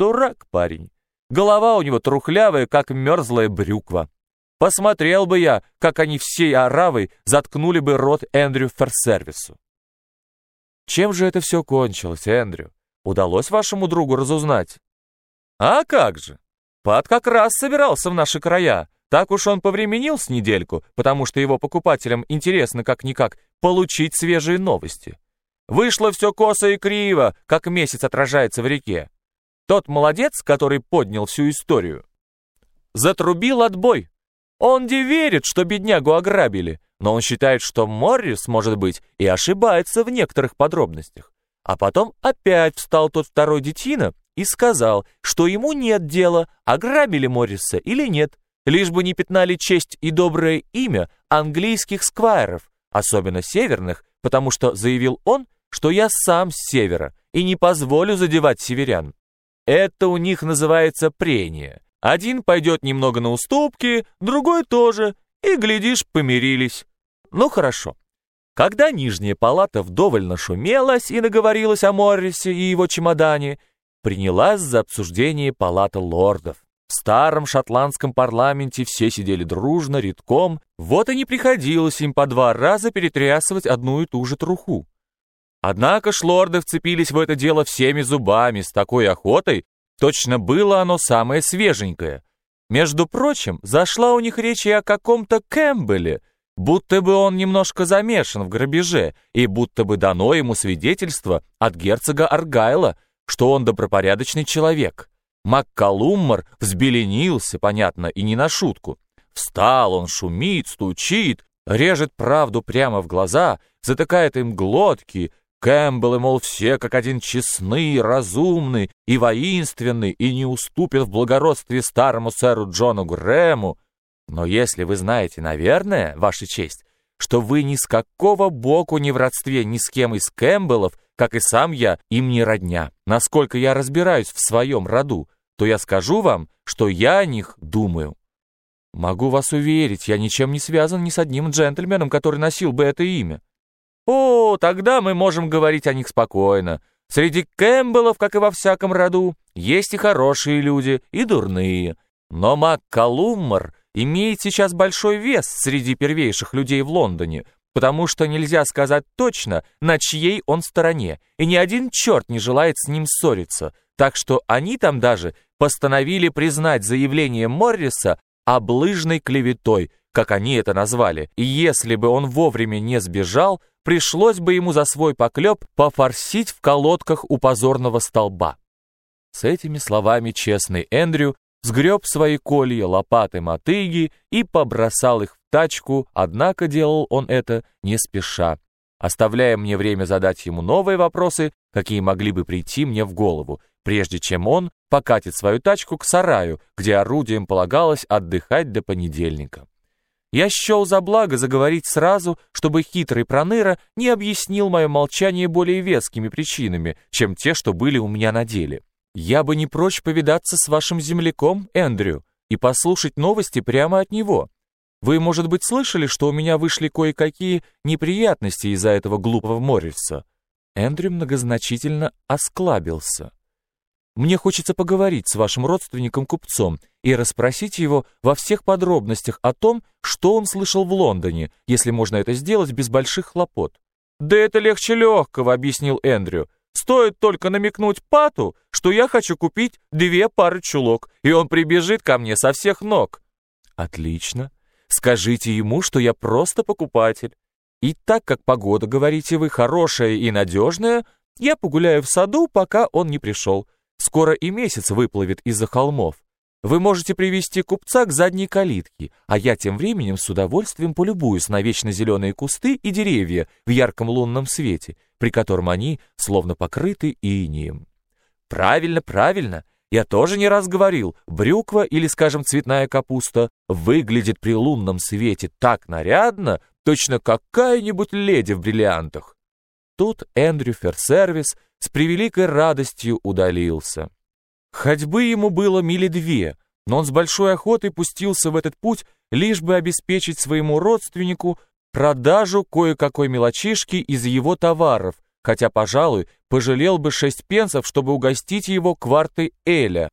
Дурак парень. Голова у него трухлявая, как мерзлая брюква. Посмотрел бы я, как они всей оравой заткнули бы рот Эндрю Ферсервису. Чем же это все кончилось, Эндрю? Удалось вашему другу разузнать? А как же? Пат как раз собирался в наши края. Так уж он повременил с недельку, потому что его покупателям интересно как-никак получить свежие новости. Вышло все косо и криво, как месяц отражается в реке. Тот молодец, который поднял всю историю, затрубил отбой. Он не верит, что беднягу ограбили, но он считает, что Моррис, может быть, и ошибается в некоторых подробностях. А потом опять встал тот второй детина и сказал, что ему нет дела, ограбили Морриса или нет, лишь бы не пятнали честь и доброе имя английских сквайров, особенно северных, потому что, заявил он, что я сам с севера и не позволю задевать северян. Это у них называется прение. Один пойдет немного на уступки, другой тоже, и, глядишь, помирились. Ну хорошо. Когда нижняя палата вдоволь нашумелась и наговорилась о Моррисе и его чемодане, принялась за обсуждение палата лордов. В старом шотландском парламенте все сидели дружно, редком, вот и не приходилось им по два раза перетрясывать одну и ту же труху. Однако ж лорды вцепились в это дело всеми зубами с такой охотой, точно было оно самое свеженькое. Между прочим, зашла у них речь и о каком-то Кэмпбелле, будто бы он немножко замешан в грабеже, и будто бы дано ему свидетельство от герцога Аргайла, что он добропорядочный человек. Маккалуммар взбеленился, понятно, и не на шутку. Встал он, шумит, стучит, режет правду прямо в глаза, затыкает им глотки, Кэмпбеллы, мол, все как один честны, разумны и воинственны, и не уступят в благородстве старому сэру Джону Грэму. Но если вы знаете, наверное, ваша честь, что вы ни с какого боку не в родстве ни с кем из Кэмпбеллов, как и сам я, им не родня, насколько я разбираюсь в своем роду, то я скажу вам, что я о них думаю. Могу вас уверить, я ничем не связан ни с одним джентльменом, который носил бы это имя. О, тогда мы можем говорить о них спокойно. Среди Кэмпбеллов, как и во всяком роду, есть и хорошие люди, и дурные. Но МакКалуммар имеет сейчас большой вес среди первейших людей в Лондоне, потому что нельзя сказать точно, на чьей он стороне, и ни один черт не желает с ним ссориться, так что они там даже постановили признать заявление Морриса облыжной клеветой, как они это назвали, и если бы он вовремя не сбежал, пришлось бы ему за свой поклеп пофорсить в колодках у позорного столба. С этими словами честный Эндрю сгреб свои колья, лопаты, мотыги и побросал их в тачку, однако делал он это не спеша, оставляя мне время задать ему новые вопросы, какие могли бы прийти мне в голову, прежде чем он покатит свою тачку к сараю, где орудием полагалось отдыхать до понедельника. Я счел за благо заговорить сразу, чтобы хитрый проныра не объяснил мое молчание более вескими причинами, чем те, что были у меня на деле. Я бы не прочь повидаться с вашим земляком, Эндрю, и послушать новости прямо от него. Вы, может быть, слышали, что у меня вышли кое-какие неприятности из-за этого глупого Морриса?» Эндрю многозначительно осклабился. Мне хочется поговорить с вашим родственником-купцом и расспросить его во всех подробностях о том, что он слышал в Лондоне, если можно это сделать без больших хлопот. «Да это легче легкого», — объяснил Эндрю. «Стоит только намекнуть Пату, что я хочу купить две пары чулок, и он прибежит ко мне со всех ног». «Отлично. Скажите ему, что я просто покупатель. И так как погода, говорите вы, хорошая и надежная, я погуляю в саду, пока он не пришел». Скоро и месяц выплывет из-за холмов. Вы можете привести купца к задней калитке, а я тем временем с удовольствием полюбуюсь на вечно зеленые кусты и деревья в ярком лунном свете, при котором они словно покрыты инием. Правильно, правильно. Я тоже не раз говорил, брюква или, скажем, цветная капуста выглядит при лунном свете так нарядно, точно какая-нибудь леди в бриллиантах. Тут Эндрю Ферсервис с превеликой радостью удалился. Ходьбы ему было мили две, но он с большой охотой пустился в этот путь, лишь бы обеспечить своему родственнику продажу кое-какой мелочишки из его товаров, хотя, пожалуй, пожалел бы шесть пенсов, чтобы угостить его квартой Эля,